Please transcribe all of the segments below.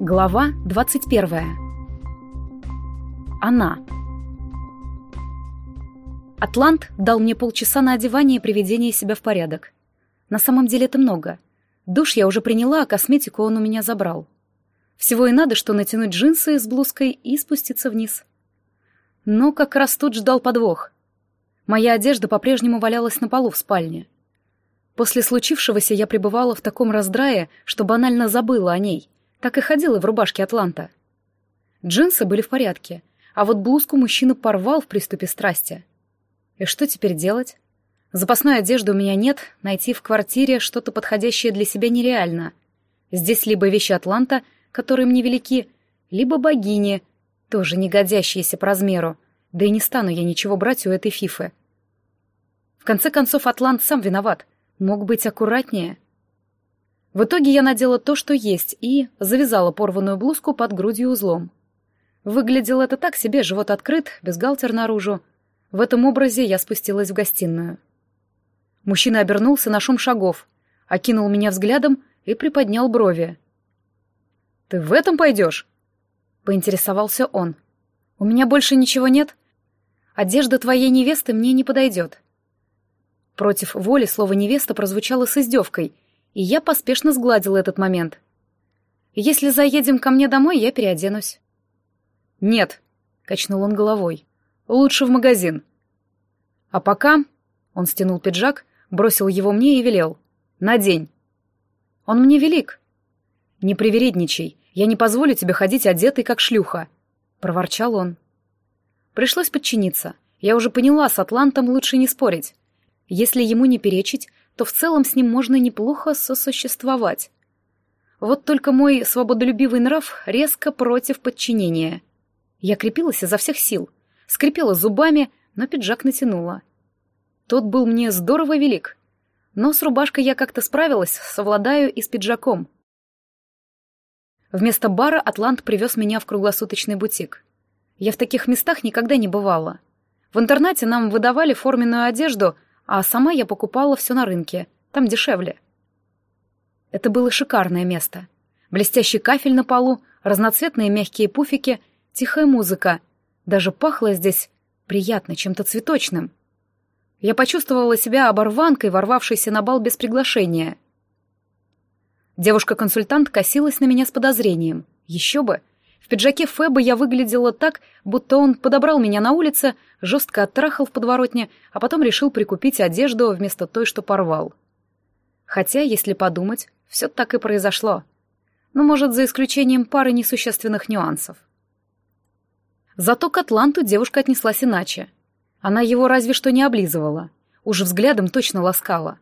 Глава 21. Она. Атлант дал мне полчаса на одевание и приведение себя в порядок. На самом деле это много. Душ я уже приняла, а косметику он у меня забрал. Всего и надо, что натянуть джинсы с блузкой и спуститься вниз. Но как раз тут ждал подвох. Моя одежда по-прежнему валялась на полу в спальне. После случившегося я пребывала в таком раздрае, что банально забыла о ней — так и ходила в рубашке Атланта. Джинсы были в порядке, а вот блузку мужчина порвал в приступе страсти. И что теперь делать? Запасной одежды у меня нет, найти в квартире что-то подходящее для себя нереально. Здесь либо вещи Атланта, которые мне велики, либо богини, тоже не годящиеся по размеру, да и не стану я ничего брать у этой фифы. В конце концов, Атлант сам виноват, мог быть аккуратнее — в итоге я надела то, что есть, и завязала порванную блузку под грудью узлом. Выглядело это так себе, живот открыт, бюстгальтер наружу. В этом образе я спустилась в гостиную. Мужчина обернулся на шум шагов, окинул меня взглядом и приподнял брови. «Ты в этом пойдешь?» — поинтересовался он. «У меня больше ничего нет. Одежда твоей невесты мне не подойдет». Против воли слово «невеста» прозвучало с издевкой — и я поспешно сгладила этот момент. «Если заедем ко мне домой, я переоденусь». «Нет», — качнул он головой, — «лучше в магазин». «А пока...» — он стянул пиджак, бросил его мне и велел. «Надень». «Он мне велик». «Не привередничай, я не позволю тебе ходить одетой, как шлюха», — проворчал он. Пришлось подчиниться. Я уже поняла, с Атлантом лучше не спорить. Если ему не перечить, то в целом с ним можно неплохо сосуществовать. Вот только мой свободолюбивый нрав резко против подчинения. Я крепилась изо всех сил, скрипела зубами, но пиджак натянула. Тот был мне здорово велик. Но с рубашкой я как-то справилась, совладаю и с пиджаком. Вместо бара Атлант привез меня в круглосуточный бутик. Я в таких местах никогда не бывала. В интернате нам выдавали форменную одежду — а сама я покупала все на рынке, там дешевле. Это было шикарное место. Блестящий кафель на полу, разноцветные мягкие пуфики, тихая музыка. Даже пахло здесь приятно, чем-то цветочным. Я почувствовала себя оборванкой, ворвавшейся на бал без приглашения. Девушка-консультант косилась на меня с подозрением. Еще бы, пиджаке Феба я выглядела так, будто он подобрал меня на улице, жестко оттрахал в подворотне, а потом решил прикупить одежду вместо той, что порвал. Хотя, если подумать, все так и произошло. Ну, может, за исключением пары несущественных нюансов. Зато к Атланту девушка отнеслась иначе. Она его разве что не облизывала. Уж взглядом точно ласкала.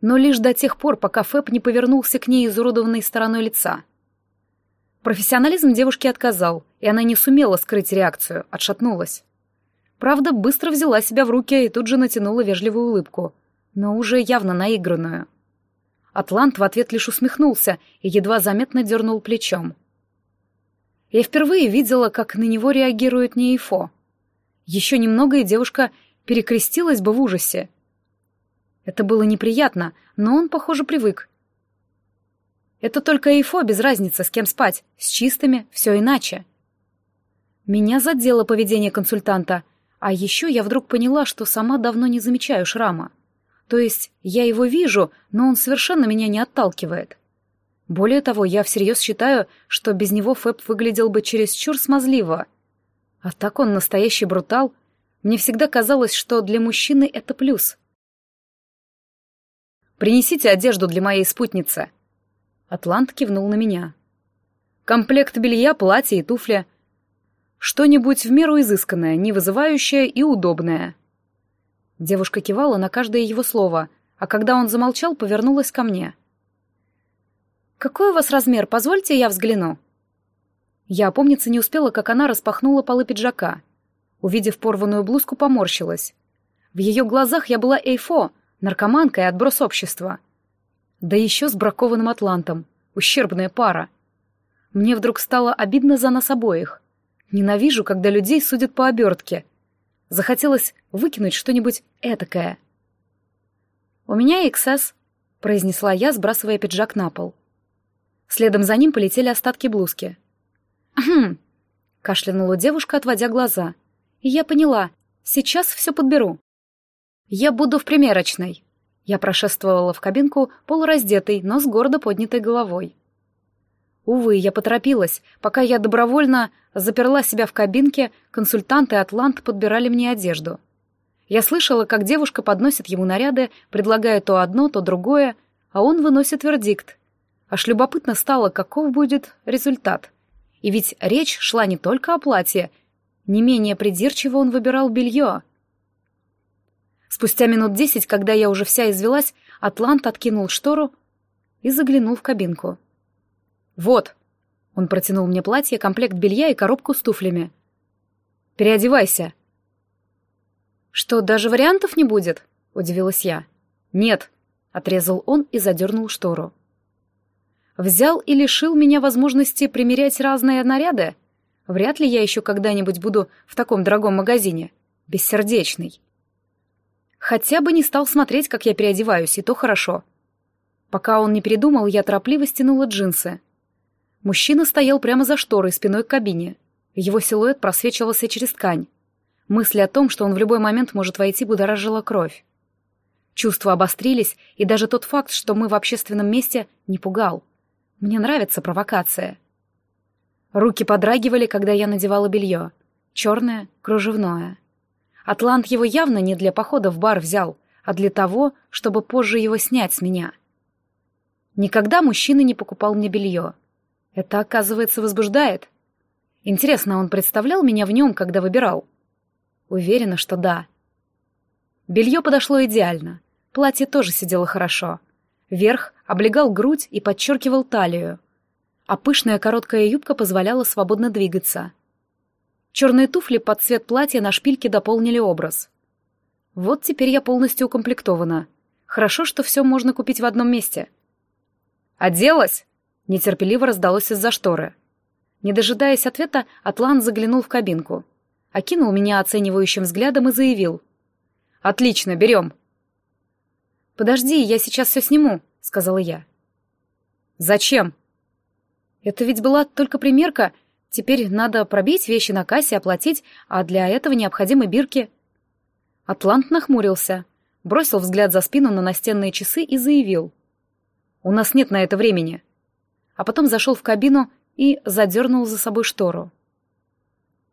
Но лишь до тех пор, пока Фэб не повернулся к ней изуродованной стороной лица — Профессионализм девушки отказал, и она не сумела скрыть реакцию, отшатнулась. Правда, быстро взяла себя в руки и тут же натянула вежливую улыбку, но уже явно наигранную. Атлант в ответ лишь усмехнулся и едва заметно дернул плечом. Я впервые видела, как на него реагирует Нейфо. Еще немного, и девушка перекрестилась бы в ужасе. Это было неприятно, но он, похоже, привык, это только Эйфо без разницы, с кем спать. С чистыми все иначе. Меня задело поведение консультанта, а еще я вдруг поняла, что сама давно не замечаю шрама. То есть я его вижу, но он совершенно меня не отталкивает. Более того, я всерьез считаю, что без него Фэб выглядел бы чересчур смазливо. А так он настоящий брутал. Мне всегда казалось, что для мужчины это плюс. «Принесите одежду для моей спутницы», Атлант кивнул на меня. Комплект белья, платье и туфля. Что-нибудь в меру изысканное, не вызывающее и удобное. Девушка кивала на каждое его слово, а когда он замолчал, повернулась ко мне. «Какой у вас размер? Позвольте, я взгляну». Я опомниться не успела, как она распахнула полы пиджака. Увидев порванную блузку, поморщилась. В ее глазах я была эйфо, наркоманка и отброс общества — да еще с бракованным атлантом. Ущербная пара. Мне вдруг стало обидно за нас обоих. Ненавижу, когда людей судят по обертке. Захотелось выкинуть что-нибудь этакое. «У меня XS», — произнесла я, сбрасывая пиджак на пол. Следом за ним полетели остатки блузки. «Хм!» — кашлянула девушка, отводя глаза. Я поняла, сейчас все подберу. «Я буду в примерочной». Я прошествовала в кабинку полураздетой, но с гордо поднятой головой. Увы, я поторопилась. Пока я добровольно заперла себя в кабинке, консультанты Атлант подбирали мне одежду. Я слышала, как девушка подносит ему наряды, предлагая то одно, то другое, а он выносит вердикт. Аж любопытно стало, каков будет результат. И ведь речь шла не только о платье. Не менее придирчиво он выбирал белье. Спустя минут десять, когда я уже вся извелась, Атлант откинул штору и заглянул в кабинку. «Вот!» Он протянул мне платье, комплект белья и коробку с туфлями. «Переодевайся!» «Что, даже вариантов не будет?» — удивилась я. «Нет», — отрезал он и задернул штору. Взял и лишил меня возможности примерять разные наряды? Вряд ли я еще когда-нибудь буду в таком дорогом магазине. Бессердечный. Хотя бы не стал смотреть, как я переодеваюсь, и то хорошо. Пока он не передумал, я торопливо стянула джинсы. Мужчина стоял прямо за шторой, спиной к кабине. Его силуэт просвечивался через ткань. Мысль о том, что он в любой момент может войти, будоражила кровь. Чувства обострились, и даже тот факт, что мы в общественном месте, не пугал. Мне нравится провокация. Руки подрагивали, когда я надевала белье. Черное, кружевное. Атлант его явно не для похода в бар взял, а для того, чтобы позже его снять с меня. Никогда мужчина не покупал мне белье. Это, оказывается, возбуждает. Интересно, он представлял меня в нем, когда выбирал? Уверена, что да. Белье подошло идеально. Платье тоже сидело хорошо. Верх облегал грудь и подчеркивал талию, а пышная короткая юбка позволяла свободно двигаться. Черные туфли под цвет платья на шпильке дополнили образ. Вот теперь я полностью укомплектована. Хорошо, что все можно купить в одном месте. «Оделась?» — нетерпеливо раздалось из-за шторы. Не дожидаясь ответа, Атлант заглянул в кабинку. Окинул меня оценивающим взглядом и заявил. «Отлично, берем. «Подожди, я сейчас все сниму», — сказала я. «Зачем?» «Это ведь была только примерка. Теперь надо пробить вещи на кассе, оплатить, а для этого необходимы бирки». Атлант нахмурился, бросил взгляд за спину на настенные часы и заявил. «У нас нет на это времени». А потом зашел в кабину и задернул за собой штору.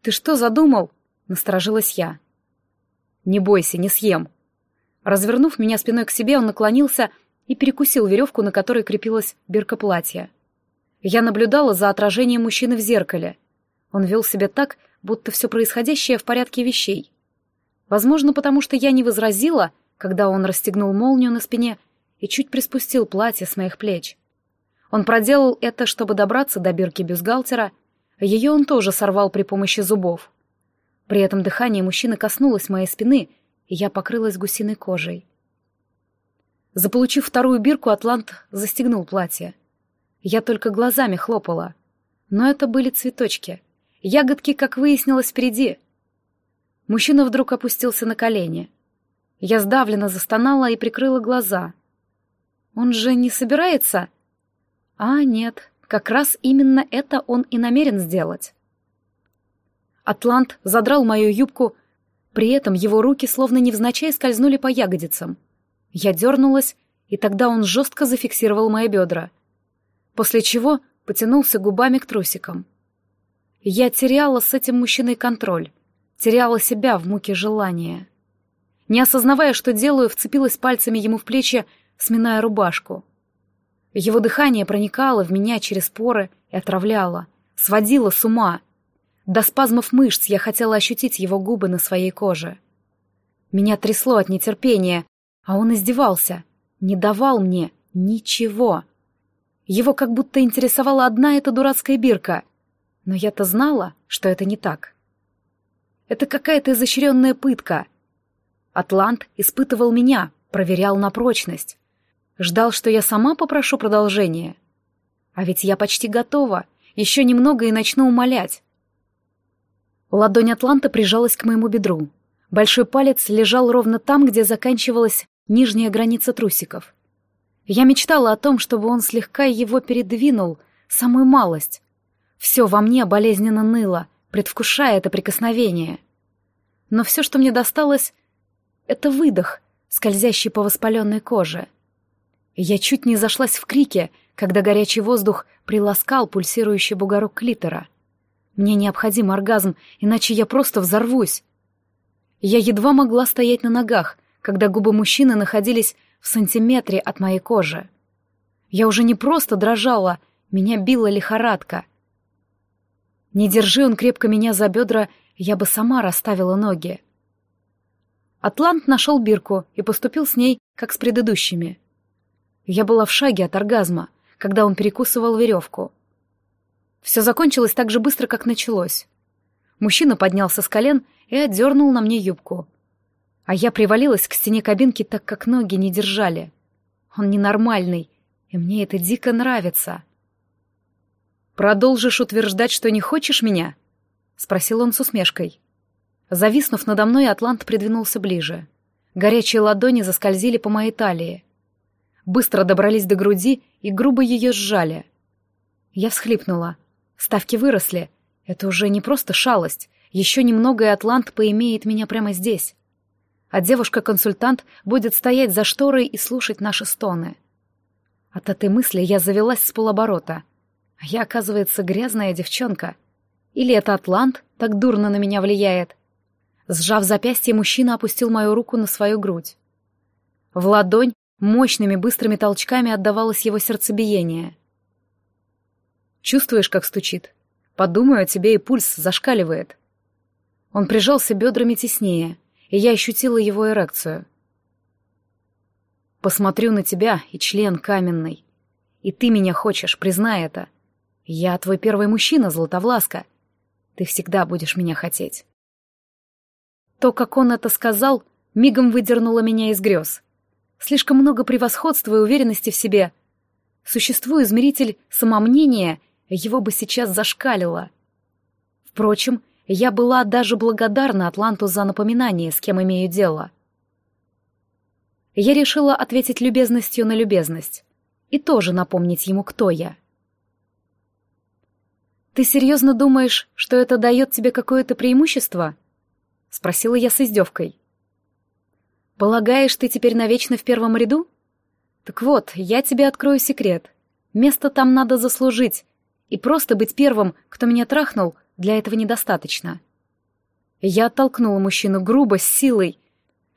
«Ты что задумал?» — насторожилась я. «Не бойся, не съем», Развернув меня спиной к себе, он наклонился и перекусил веревку, на которой крепилась бирка платья. Я наблюдала за отражением мужчины в зеркале. Он вел себя так, будто все происходящее в порядке вещей. Возможно, потому что я не возразила, когда он расстегнул молнию на спине и чуть приспустил платье с моих плеч. Он проделал это, чтобы добраться до бирки бюстгальтера, ее он тоже сорвал при помощи зубов. При этом дыхание мужчины коснулось моей спины — и я покрылась гусиной кожей. Заполучив вторую бирку, Атлант застегнул платье. Я только глазами хлопала. Но это были цветочки. Ягодки, как выяснилось, впереди. Мужчина вдруг опустился на колени. Я сдавленно застонала и прикрыла глаза. Он же не собирается? А, нет, как раз именно это он и намерен сделать. Атлант задрал мою юбку, при этом его руки словно невзначай скользнули по ягодицам. Я дернулась, и тогда он жестко зафиксировал мои бедра. После чего потянулся губами к трусикам. Я теряла с этим мужчиной контроль, теряла себя в муке желания. Не осознавая, что делаю, вцепилась пальцами ему в плечи, сминая рубашку. Его дыхание проникало в меня через поры и отравляло, сводило с ума — до спазмов мышц я хотела ощутить его губы на своей коже. Меня трясло от нетерпения, а он издевался, не давал мне ничего. Его как будто интересовала одна эта дурацкая бирка. Но я-то знала, что это не так. Это какая-то изощренная пытка. Атлант испытывал меня, проверял на прочность. Ждал, что я сама попрошу продолжения. А ведь я почти готова, еще немного и начну умолять. Ладонь Атланта прижалась к моему бедру. Большой палец лежал ровно там, где заканчивалась нижняя граница трусиков. Я мечтала о том, чтобы он слегка его передвинул, самую малость. Все во мне болезненно ныло, предвкушая это прикосновение. Но все, что мне досталось, — это выдох, скользящий по воспаленной коже. Я чуть не зашлась в крике, когда горячий воздух приласкал пульсирующий бугорок клитора. Мне необходим оргазм, иначе я просто взорвусь. Я едва могла стоять на ногах, когда губы мужчины находились в сантиметре от моей кожи. Я уже не просто дрожала, меня била лихорадка. Не держи он крепко меня за бедра, я бы сама расставила ноги. Атлант нашел бирку и поступил с ней, как с предыдущими. Я была в шаге от оргазма, когда он перекусывал веревку. Все закончилось так же быстро, как началось. Мужчина поднялся с колен и отдернул на мне юбку. А я привалилась к стене кабинки, так как ноги не держали. Он ненормальный, и мне это дико нравится. «Продолжишь утверждать, что не хочешь меня?» — спросил он с усмешкой. Зависнув надо мной, Атлант придвинулся ближе. Горячие ладони заскользили по моей талии. Быстро добрались до груди и грубо ее сжали. Я всхлипнула. Ставки выросли. Это уже не просто шалость. Еще немного, и Атлант поимеет меня прямо здесь. А девушка-консультант будет стоять за шторой и слушать наши стоны. От этой мысли я завелась с полоборота. А я, оказывается, грязная девчонка. Или это Атлант так дурно на меня влияет? Сжав запястье, мужчина опустил мою руку на свою грудь. В ладонь мощными быстрыми толчками отдавалось его сердцебиение. «Чувствуешь, как стучит? Подумаю о тебе, и пульс зашкаливает». Он прижался бедрами теснее, и я ощутила его эрекцию. «Посмотрю на тебя, и член каменный. И ты меня хочешь, признай это. Я твой первый мужчина, Златовласка. Ты всегда будешь меня хотеть». То, как он это сказал, мигом выдернуло меня из грез. Слишком много превосходства и уверенности в себе. Существуя измеритель самомнения, его бы сейчас зашкалило. Впрочем, я была даже благодарна Атланту за напоминание, с кем имею дело. Я решила ответить любезностью на любезность и тоже напомнить ему, кто я. «Ты серьезно думаешь, что это дает тебе какое-то преимущество?» — спросила я с издевкой. «Полагаешь, ты теперь навечно в первом ряду? Так вот, я тебе открою секрет. Место там надо заслужить, и просто быть первым, кто меня трахнул, для этого недостаточно». Я оттолкнула мужчину грубо, с силой,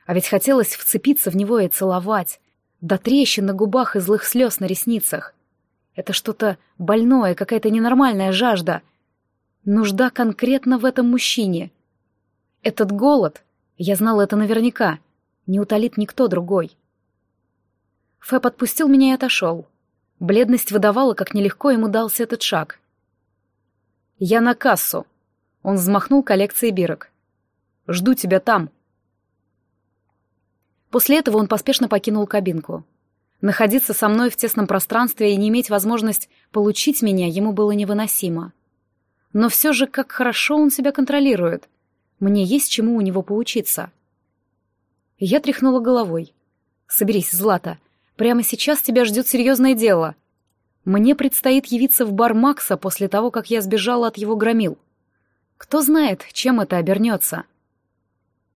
а ведь хотелось вцепиться в него и целовать, до трещин на губах и злых слез на ресницах. Это что-то больное, какая-то ненормальная жажда. Нужда конкретно в этом мужчине — этот голод, я знала это наверняка, не утолит никто другой. Фэб отпустил меня и отошел. Бледность выдавала, как нелегко ему дался этот шаг. «Я на кассу», — он взмахнул коллекцией бирок. «Жду тебя там». После этого он поспешно покинул кабинку. Находиться со мной в тесном пространстве и не иметь возможность получить меня ему было невыносимо. Но все же, как хорошо он себя контролирует — мне есть чему у него поучиться. Я тряхнула головой. «Соберись, Злата. Прямо сейчас тебя ждет серьезное дело. Мне предстоит явиться в бар Макса после того, как я сбежала от его громил. Кто знает, чем это обернется».